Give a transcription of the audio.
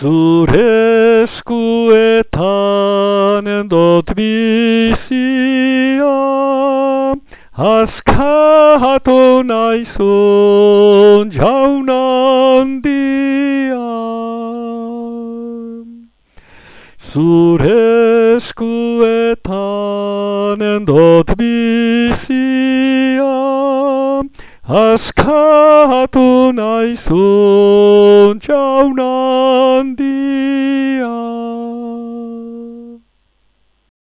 zure eskuetan dot bizia, askatu naizun jaunandia. Zure eskuetan dot bizia, askatu naizun on the